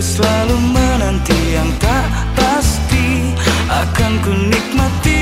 selalu menanti yang tak pasti. Akan ku nikmati